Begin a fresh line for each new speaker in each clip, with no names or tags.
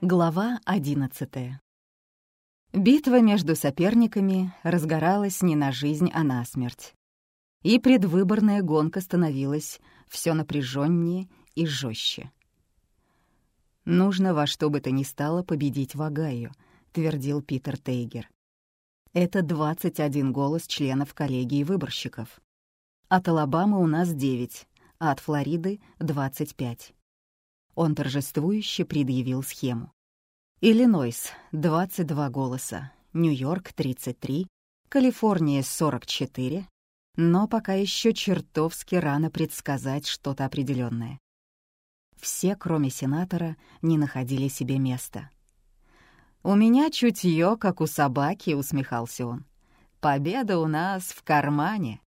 Глава одиннадцатая. Битва между соперниками разгоралась не на жизнь, а на смерть. И предвыборная гонка становилась все напряженнее и жестче. «Нужно во что бы то ни стало победить Вагаю», — твердил Питер Тейгер. Это 21 голос членов коллегии выборщиков. От Алабамы у нас 9, а от Флориды — 25. Он торжествующе предъявил схему. Иллинойс — 22 голоса, Нью-Йорк — 33, Калифорния — 44, но пока еще чертовски рано предсказать что-то определенное. Все, кроме сенатора, не находили себе места. «У меня чутье, как у собаки», — усмехался он. «Победа у нас в кармане».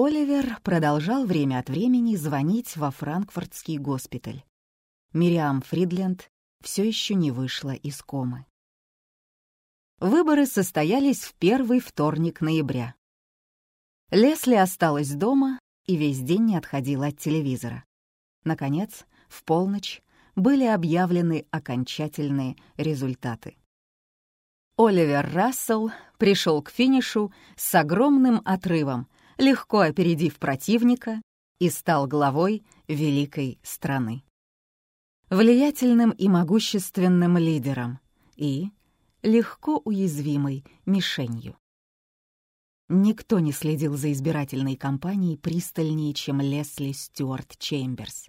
Оливер продолжал время от времени звонить во Франкфуртский госпиталь. Мириам Фридленд все еще не вышла из комы. Выборы состоялись в первый вторник ноября. Лесли осталась дома и весь день не отходила от телевизора. Наконец, в полночь были объявлены окончательные результаты. Оливер Рассел пришел к финишу с огромным отрывом, легко опередив противника, и стал главой великой страны. Влиятельным и могущественным лидером и легко уязвимой мишенью. Никто не следил за избирательной кампанией пристальнее, чем Лесли Стюарт Чемберс.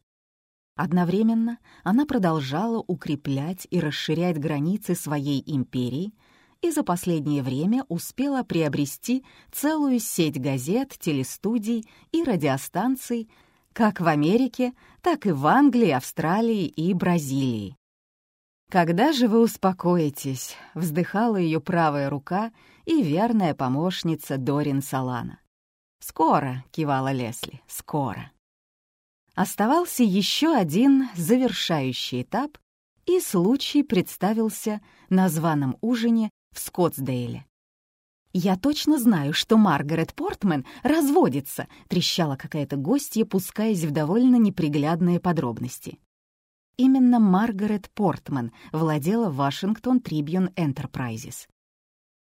Одновременно она продолжала укреплять и расширять границы своей империи — и за последнее время успела приобрести целую сеть газет, телестудий и радиостанций как в Америке, так и в Англии, Австралии и Бразилии. «Когда же вы успокоитесь?» — вздыхала ее правая рука и верная помощница Дорин Салана. «Скоро», — кивала Лесли, — «скоро». Оставался еще один завершающий этап, и случай представился на званом ужине в Скоттсдейле. «Я точно знаю, что Маргарет Портман разводится», — трещала какая-то гостья, пускаясь в довольно неприглядные подробности. Именно Маргарет Портман владела Вашингтон Трибьюн Энтерпрайзис.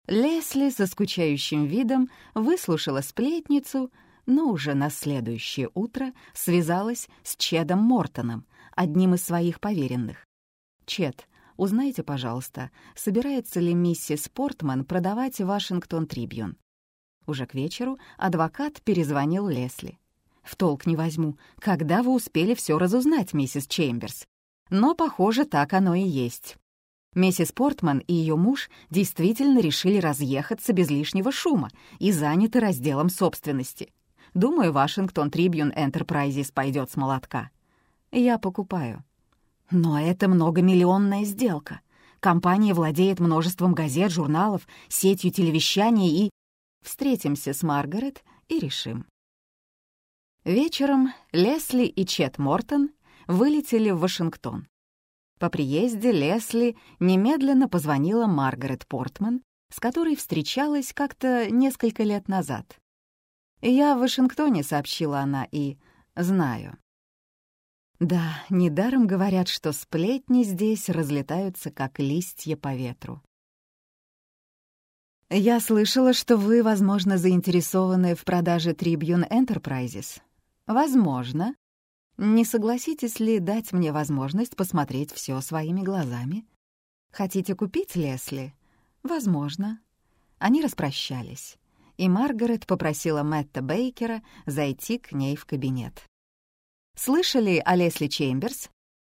Лесли со скучающим видом выслушала сплетницу, но уже на следующее утро связалась с Чедом Мортоном, одним из своих поверенных. Чед Узнайте, пожалуйста, собирается ли миссис Портман продавать Вашингтон Трибьюн. Уже к вечеру адвокат перезвонил Лесли. «В толк не возьму, когда вы успели все разузнать, миссис Чемберс?» Но, похоже, так оно и есть. Миссис Портман и ее муж действительно решили разъехаться без лишнего шума и заняты разделом собственности. Думаю, Вашингтон Трибьюн Энтерпрайзис пойдет с молотка. Я покупаю. Но это многомиллионная сделка. Компания владеет множеством газет, журналов, сетью телевещания и... Встретимся с Маргарет и решим. Вечером Лесли и Чет Мортон вылетели в Вашингтон. По приезде Лесли немедленно позвонила Маргарет Портман, с которой встречалась как-то несколько лет назад. «Я в Вашингтоне», — сообщила она, — «и знаю». Да, недаром говорят, что сплетни здесь разлетаются, как листья по ветру. Я слышала, что вы, возможно, заинтересованы в продаже Tribune Enterprises. Возможно. Не согласитесь ли дать мне возможность посмотреть все своими глазами? Хотите купить Лесли? Возможно. Они распрощались, и Маргарет попросила Мэтта Бейкера зайти к ней в кабинет. Слышали о Лесли Чемберс?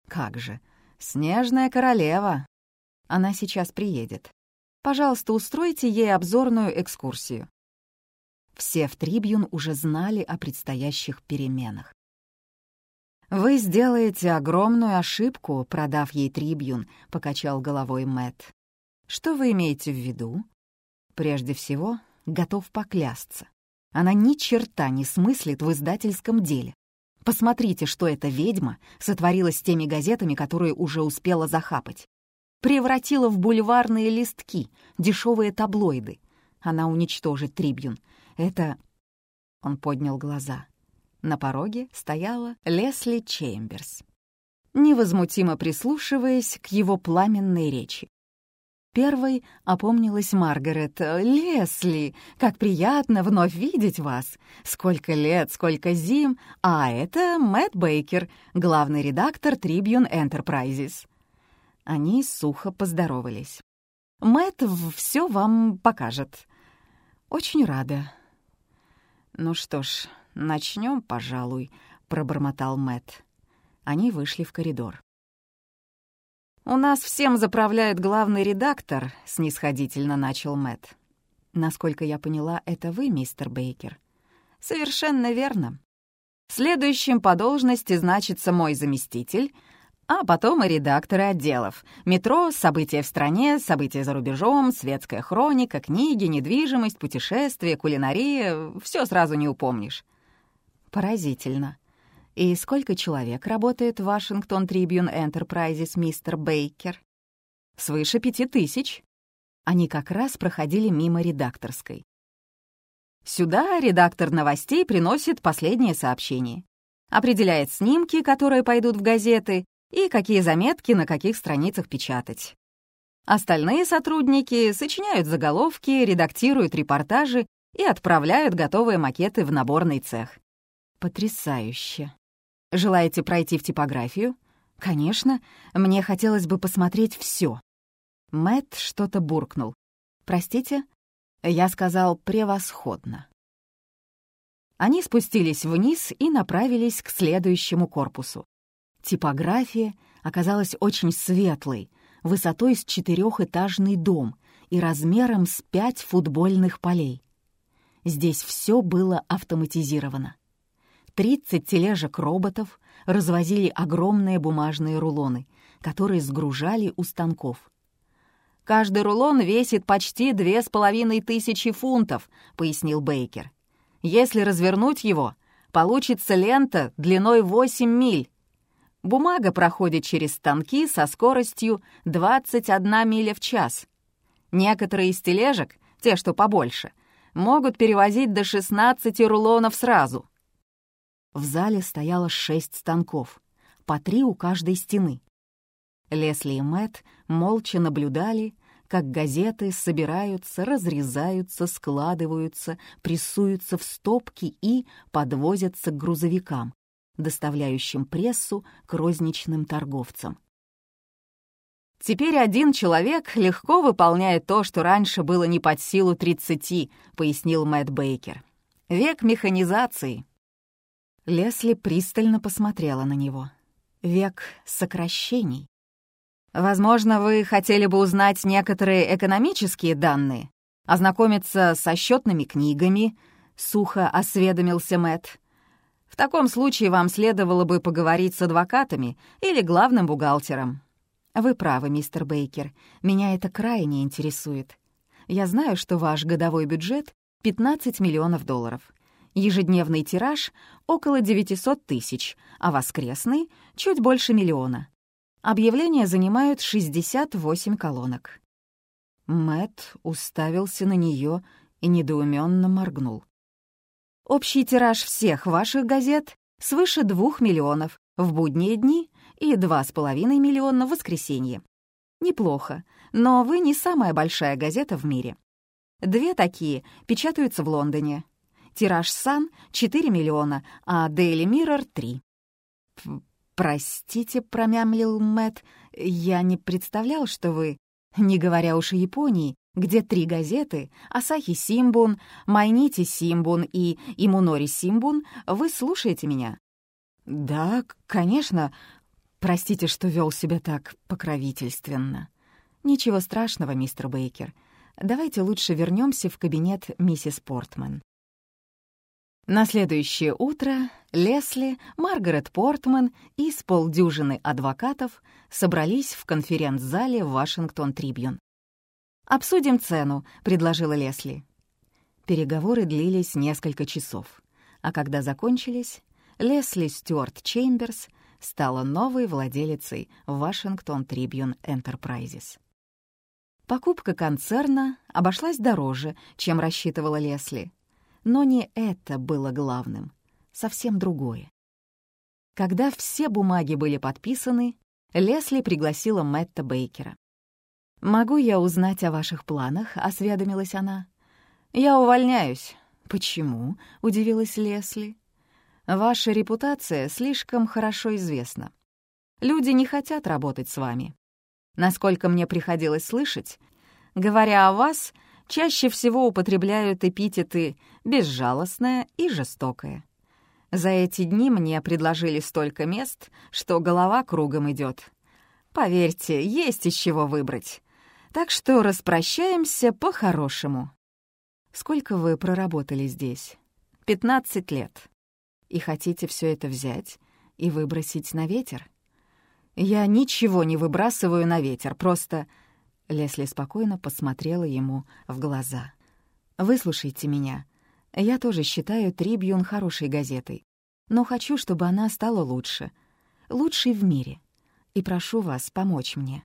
Как же, снежная королева. Она сейчас приедет. Пожалуйста, устройте ей обзорную экскурсию. Все в Трибьюн уже знали о предстоящих переменах. «Вы сделаете огромную ошибку, продав ей Трибьюн», — покачал головой Мэтт. «Что вы имеете в виду?» «Прежде всего, готов поклясться. Она ни черта не смыслит в издательском деле. Посмотрите, что эта ведьма сотворила с теми газетами, которые уже успела захапать. Превратила в бульварные листки, дешевые таблоиды. Она уничтожит Трибьюн. Это... Он поднял глаза. На пороге стояла Лесли Чемберс. невозмутимо прислушиваясь к его пламенной речи. Первой опомнилась Маргарет. «Лесли, как приятно вновь видеть вас! Сколько лет, сколько зим! А это Мэтт Бейкер, главный редактор Tribune Enterprises». Они сухо поздоровались. «Мэтт все вам покажет». «Очень рада». «Ну что ж, начнем, пожалуй», — пробормотал Мэтт. Они вышли в коридор. «У нас всем заправляет главный редактор», — снисходительно начал Мэтт. «Насколько я поняла, это вы, мистер Бейкер?» «Совершенно верно. Следующим по должности значится мой заместитель, а потом и редакторы отделов. Метро, события в стране, события за рубежом, светская хроника, книги, недвижимость, путешествия, кулинария — все сразу не упомнишь». «Поразительно. «И сколько человек работает в Вашингтон Tribune Enterprises, мистер Бейкер?» «Свыше пяти тысяч». Они как раз проходили мимо редакторской. Сюда редактор новостей приносит последнее сообщение. Определяет снимки, которые пойдут в газеты, и какие заметки на каких страницах печатать. Остальные сотрудники сочиняют заголовки, редактируют репортажи и отправляют готовые макеты в наборный цех. Потрясающе. Желаете пройти в типографию? Конечно, мне хотелось бы посмотреть все. Мэт что-то буркнул. Простите? Я сказал «превосходно». Они спустились вниз и направились к следующему корпусу. Типография оказалась очень светлой, высотой с четырехэтажный дом и размером с пять футбольных полей. Здесь все было автоматизировано. 30 тележек роботов развозили огромные бумажные рулоны, которые сгружали у станков. «Каждый рулон весит почти две с половиной тысячи фунтов», — пояснил Бейкер. «Если развернуть его, получится лента длиной 8 миль. Бумага проходит через станки со скоростью 21 миля в час. Некоторые из тележек, те, что побольше, могут перевозить до 16 рулонов сразу. В зале стояло шесть станков, по три у каждой стены. Лесли и Мэтт молча наблюдали, как газеты собираются, разрезаются, складываются, прессуются в стопки и подвозятся к грузовикам, доставляющим прессу к розничным торговцам. «Теперь один человек легко выполняет то, что раньше было не под силу 30», — пояснил Мэтт Бейкер. «Век механизации, Лесли пристально посмотрела на него. Век сокращений. «Возможно, вы хотели бы узнать некоторые экономические данные, ознакомиться со счетными книгами», — сухо осведомился Мэтт. «В таком случае вам следовало бы поговорить с адвокатами или главным бухгалтером». «Вы правы, мистер Бейкер. Меня это крайне интересует. Я знаю, что ваш годовой бюджет — 15 миллионов долларов. Ежедневный тираж — около 900 тысяч, а воскресный — чуть больше миллиона. Объявления занимают 68 колонок. Мэт уставился на нее и недоуменно моргнул. Общий тираж всех ваших газет свыше двух миллионов в будние дни и два с половиной миллиона в воскресенье. Неплохо, но вы не самая большая газета в мире. Две такие печатаются в Лондоне, Тираж «Сан» — 4 миллиона, а «Дейли Миррор» — 3. «Простите», — промямлил Мэтт, — «я не представлял, что вы, не говоря уж о Японии, где три газеты — «Асахи Симбун», «Майнити Симбун» и «Имунори Симбун», вы слушаете меня?» «Да, конечно. Простите, что вел себя так покровительственно». «Ничего страшного, мистер Бейкер. Давайте лучше вернемся в кабинет миссис Портман». На следующее утро Лесли, Маргарет Портман и с полдюжины адвокатов собрались в конференц-зале Вашингтон Трибьюн. «Обсудим цену», — предложила Лесли. Переговоры длились несколько часов, а когда закончились, Лесли Стюарт Чеймберс стала новой владелицей Вашингтон Трибьюн Enterprises. Покупка концерна обошлась дороже, чем рассчитывала Лесли — но не это было главным, совсем другое. Когда все бумаги были подписаны, Лесли пригласила Мэтта Бейкера. «Могу я узнать о ваших планах?» — осведомилась она. «Я увольняюсь». «Почему?» — удивилась Лесли. «Ваша репутация слишком хорошо известна. Люди не хотят работать с вами. Насколько мне приходилось слышать, говоря о вас, чаще всего употребляют эпитеты «безжалостная» и «жестокая». За эти дни мне предложили столько мест, что голова кругом идет. Поверьте, есть из чего выбрать. Так что распрощаемся по-хорошему. Сколько вы проработали здесь? Пятнадцать лет. И хотите все это взять и выбросить на ветер? Я ничего не выбрасываю на ветер, просто... Лесли спокойно посмотрела ему в глаза. «Выслушайте меня. Я тоже считаю «Трибьюн» хорошей газетой, но хочу, чтобы она стала лучше. Лучшей в мире. И прошу вас помочь мне.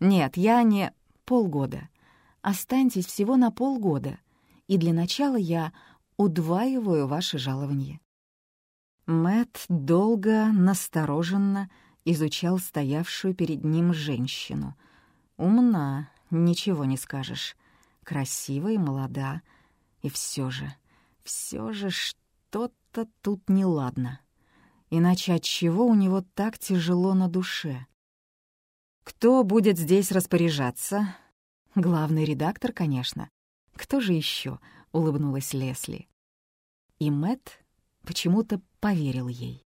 Нет, я не... Полгода. Останьтесь всего на полгода, и для начала я удваиваю ваше жалование». Мэт долго, настороженно изучал стоявшую перед ним женщину. Умна, ничего не скажешь. Красивая и молода. И все же, все же что-то тут неладно. Иначе от чего у него так тяжело на душе? Кто будет здесь распоряжаться? Главный редактор, конечно. Кто же еще? улыбнулась Лесли. И Мэт почему-то поверил ей.